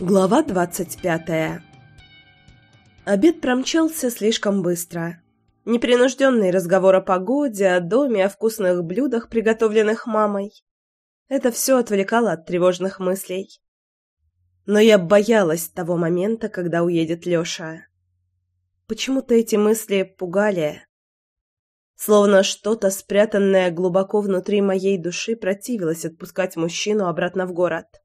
Глава двадцать пятая Обед промчался слишком быстро. Непринужденный разговор о погоде, о доме, о вкусных блюдах, приготовленных мамой. Это все отвлекало от тревожных мыслей. Но я боялась того момента, когда уедет Леша. Почему-то эти мысли пугали. Словно что-то, спрятанное глубоко внутри моей души, противилось отпускать мужчину обратно в город.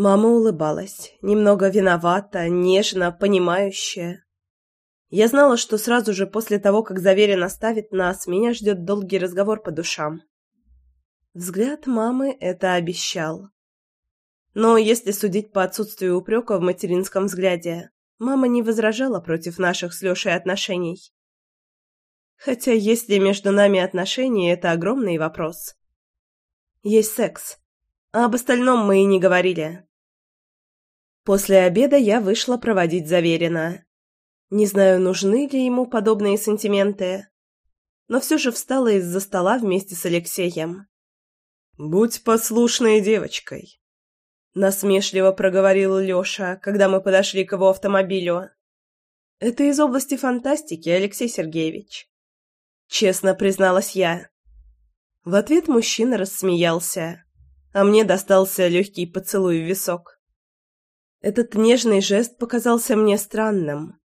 Мама улыбалась, немного виновата, нежно, понимающая. Я знала, что сразу же после того, как Заверин оставит нас, меня ждет долгий разговор по душам. Взгляд мамы это обещал. Но если судить по отсутствию упрека в материнском взгляде, мама не возражала против наших с Лешей отношений. Хотя есть ли между нами отношения, это огромный вопрос. Есть секс. А об остальном мы и не говорили. После обеда я вышла проводить Заверина. Не знаю, нужны ли ему подобные сантименты, но все же встала из-за стола вместе с Алексеем. «Будь послушной девочкой», — насмешливо проговорил Леша, когда мы подошли к его автомобилю. «Это из области фантастики, Алексей Сергеевич», — честно призналась я. В ответ мужчина рассмеялся, а мне достался легкий поцелуй в висок. Этот нежный жест показался мне странным.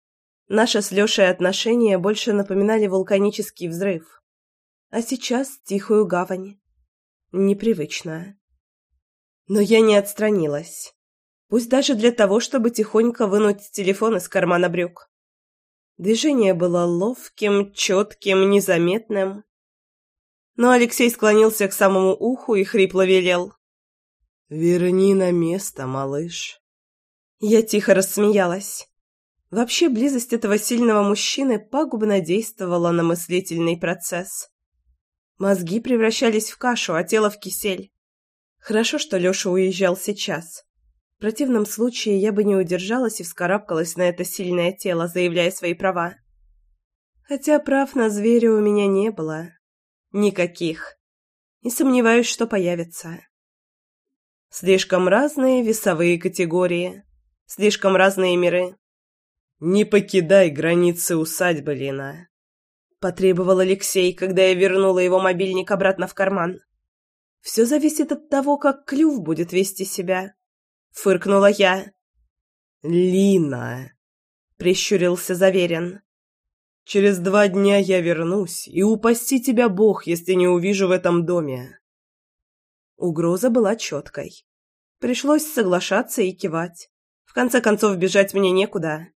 Наши с Лешей отношения больше напоминали вулканический взрыв. А сейчас тихую гавань. Непривычно. Но я не отстранилась. Пусть даже для того, чтобы тихонько вынуть телефон из кармана брюк. Движение было ловким, четким, незаметным. Но Алексей склонился к самому уху и хрипло велел. «Верни на место, малыш». Я тихо рассмеялась. Вообще, близость этого сильного мужчины пагубно действовала на мыслительный процесс. Мозги превращались в кашу, а тело в кисель. Хорошо, что Леша уезжал сейчас. В противном случае я бы не удержалась и вскарабкалась на это сильное тело, заявляя свои права. Хотя прав на зверя у меня не было. Никаких. И сомневаюсь, что появится. Слишком разные весовые категории. Слишком разные миры. «Не покидай границы усадьбы, Лина», — потребовал Алексей, когда я вернула его мобильник обратно в карман. «Все зависит от того, как Клюв будет вести себя», — фыркнула я. «Лина», — прищурился Заверин. «Через два дня я вернусь, и упаси тебя Бог, если не увижу в этом доме». Угроза была четкой. Пришлось соглашаться и кивать. Конце концов, бежать мне некуда.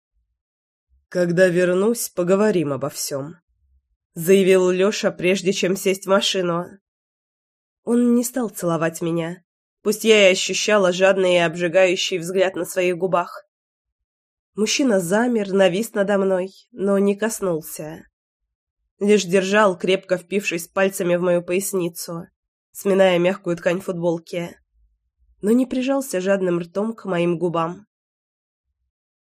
«Когда вернусь, поговорим обо всем», — заявил Леша, прежде чем сесть в машину. Он не стал целовать меня, пусть я и ощущала жадный и обжигающий взгляд на своих губах. Мужчина замер, навис надо мной, но не коснулся. Лишь держал, крепко впившись пальцами в мою поясницу, сминая мягкую ткань футболки, но не прижался жадным ртом к моим губам.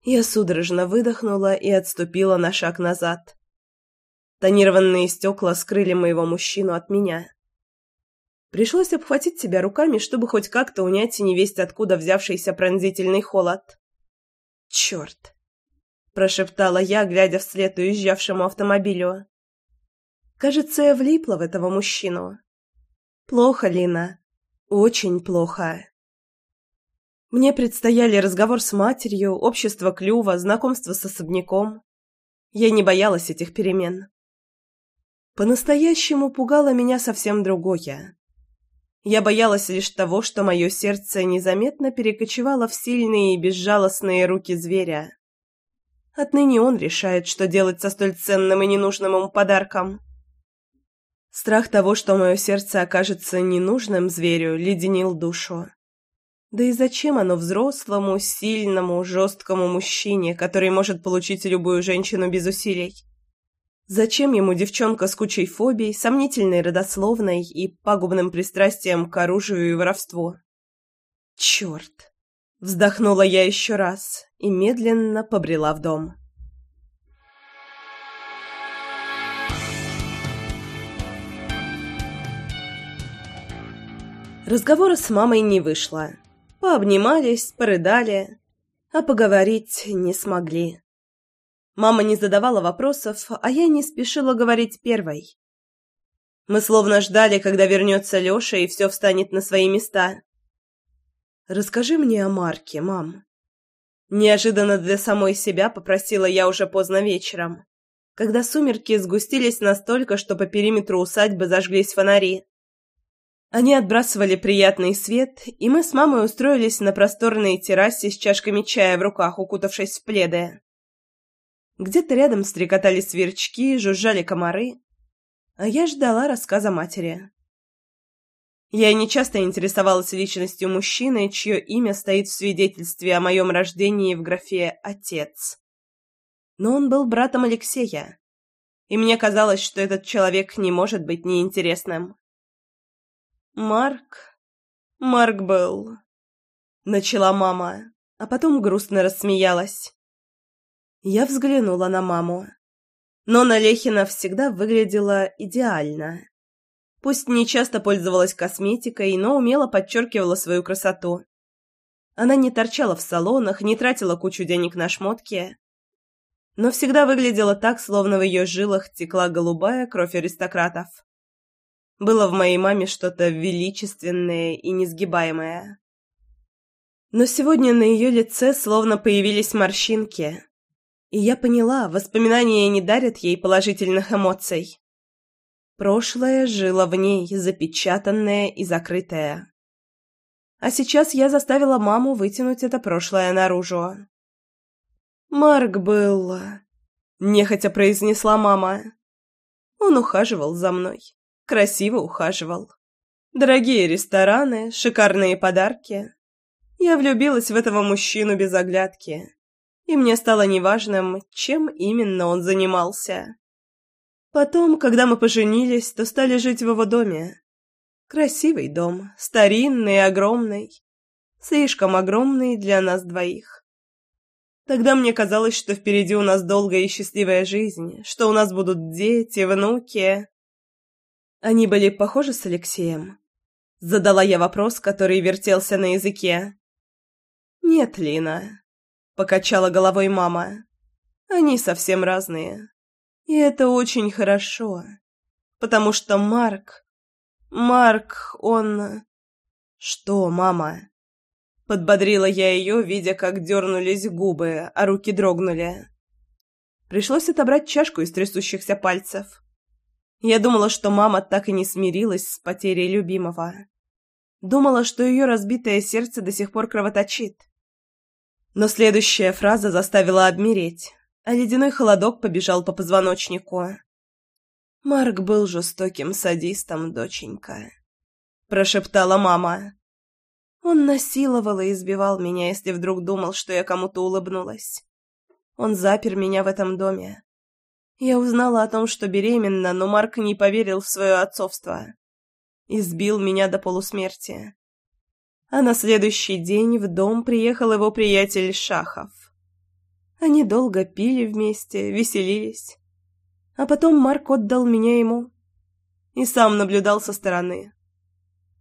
Я судорожно выдохнула и отступила на шаг назад. Тонированные стекла скрыли моего мужчину от меня. Пришлось обхватить себя руками, чтобы хоть как-то унять невесть откуда взявшийся пронзительный холод. «Черт!» – прошептала я, глядя вслед уезжавшему автомобилю. «Кажется, я влипла в этого мужчину. Плохо, Лина. Очень плохо». Мне предстояли разговор с матерью, общество клюва, знакомство с особняком. Я не боялась этих перемен. По-настоящему пугало меня совсем другое. Я боялась лишь того, что мое сердце незаметно перекочевало в сильные и безжалостные руки зверя. Отныне он решает, что делать со столь ценным и ненужным ему подарком. Страх того, что мое сердце окажется ненужным зверю, леденил душу. Да и зачем оно взрослому, сильному, жесткому мужчине, который может получить любую женщину без усилий? Зачем ему девчонка с кучей фобий, сомнительной родословной и пагубным пристрастием к оружию и воровству? Черт! Вздохнула я еще раз и медленно побрела в дом. Разговора с мамой не вышло. Пообнимались, порыдали, а поговорить не смогли. Мама не задавала вопросов, а я не спешила говорить первой. Мы словно ждали, когда вернется Леша и все встанет на свои места. «Расскажи мне о Марке, мам». Неожиданно для самой себя попросила я уже поздно вечером, когда сумерки сгустились настолько, что по периметру усадьбы зажглись фонари. Они отбрасывали приятный свет, и мы с мамой устроились на просторной террасе с чашками чая в руках, укутавшись в пледы. Где-то рядом стрекотали сверчки, жужжали комары, а я ждала рассказа матери. Я не часто интересовалась личностью мужчины, чье имя стоит в свидетельстве о моем рождении в графе «отец». Но он был братом Алексея, и мне казалось, что этот человек не может быть неинтересным. «Марк... Марк был...» — начала мама, а потом грустно рассмеялась. Я взглянула на маму. Нона Лехина всегда выглядела идеально. Пусть не часто пользовалась косметикой, но умело подчеркивала свою красоту. Она не торчала в салонах, не тратила кучу денег на шмотки, но всегда выглядела так, словно в ее жилах текла голубая кровь аристократов. Было в моей маме что-то величественное и несгибаемое. Но сегодня на ее лице словно появились морщинки, и я поняла, воспоминания не дарят ей положительных эмоций. Прошлое жило в ней, запечатанное и закрытое. А сейчас я заставила маму вытянуть это прошлое наружу. «Марк был...» — нехотя произнесла мама. Он ухаживал за мной. Красиво ухаживал. Дорогие рестораны, шикарные подарки. Я влюбилась в этого мужчину без оглядки. И мне стало неважным, чем именно он занимался. Потом, когда мы поженились, то стали жить в его доме. Красивый дом, старинный, огромный. Слишком огромный для нас двоих. Тогда мне казалось, что впереди у нас долгая и счастливая жизнь, что у нас будут дети, внуки. Они были похожи с Алексеем? Задала я вопрос, который вертелся на языке. «Нет, Лина», — покачала головой мама. «Они совсем разные. И это очень хорошо, потому что Марк... Марк, он... Что, мама? Подбодрила я ее, видя, как дернулись губы, а руки дрогнули. Пришлось отобрать чашку из трясущихся пальцев. Я думала, что мама так и не смирилась с потерей любимого. Думала, что ее разбитое сердце до сих пор кровоточит. Но следующая фраза заставила обмереть а ледяной холодок побежал по позвоночнику. «Марк был жестоким садистом, доченька», — прошептала мама. Он насиловал и избивал меня, если вдруг думал, что я кому-то улыбнулась. Он запер меня в этом доме. Я узнала о том, что беременна, но Марк не поверил в свое отцовство. Избил меня до полусмерти. А на следующий день в дом приехал его приятель Шахов. Они долго пили вместе, веселились. А потом Марк отдал меня ему. И сам наблюдал со стороны.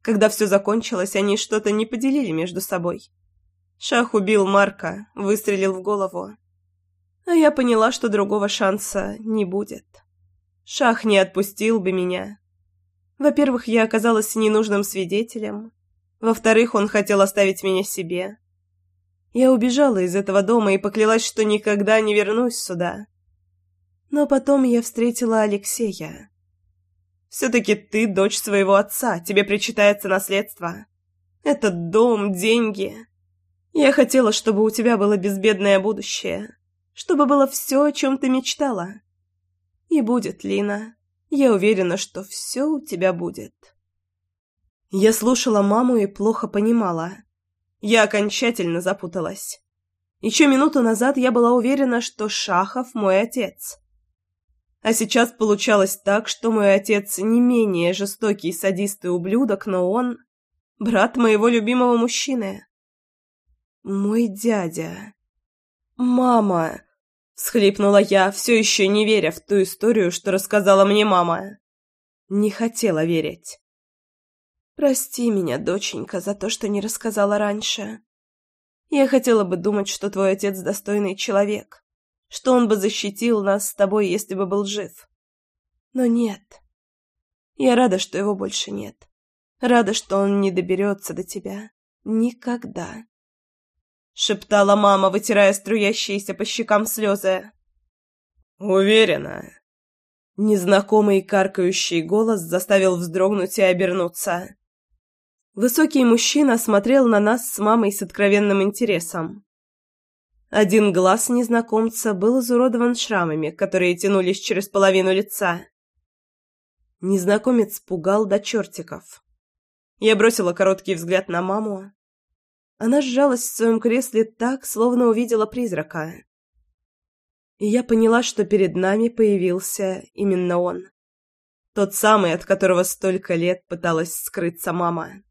Когда все закончилось, они что-то не поделили между собой. Шах убил Марка, выстрелил в голову. А я поняла, что другого шанса не будет. Шах не отпустил бы меня. Во-первых, я оказалась ненужным свидетелем. Во-вторых, он хотел оставить меня себе. Я убежала из этого дома и поклялась, что никогда не вернусь сюда. Но потом я встретила Алексея. Все-таки ты дочь своего отца, тебе причитается наследство. Этот дом, деньги. Я хотела, чтобы у тебя было безбедное будущее, чтобы было все, о чем ты мечтала. И будет, Лина. Я уверена, что все у тебя будет. Я слушала маму и плохо понимала. Я окончательно запуталась. Еще минуту назад я была уверена, что Шахов мой отец. А сейчас получалось так, что мой отец не менее жестокий садист и ублюдок, но он — брат моего любимого мужчины. Мой дядя. «Мама!» — схлипнула я, все еще не веря в ту историю, что рассказала мне мама. Не хотела верить. Прости меня, доченька, за то, что не рассказала раньше. Я хотела бы думать, что твой отец достойный человек, что он бы защитил нас с тобой, если бы был жив. Но нет. Я рада, что его больше нет. Рада, что он не доберется до тебя. Никогда. Шептала мама, вытирая струящиеся по щекам слезы. Уверена. Незнакомый каркающий голос заставил вздрогнуть и обернуться. Высокий мужчина смотрел на нас с мамой с откровенным интересом. Один глаз незнакомца был изуродован шрамами, которые тянулись через половину лица. Незнакомец пугал до чертиков. Я бросила короткий взгляд на маму. Она сжалась в своем кресле так, словно увидела призрака. И я поняла, что перед нами появился именно он. Тот самый, от которого столько лет пыталась скрыться мама.